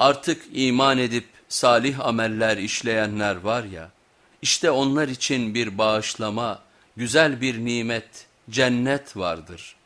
Artık iman edip salih ameller işleyenler var ya, işte onlar için bir bağışlama, güzel bir nimet, cennet vardır.''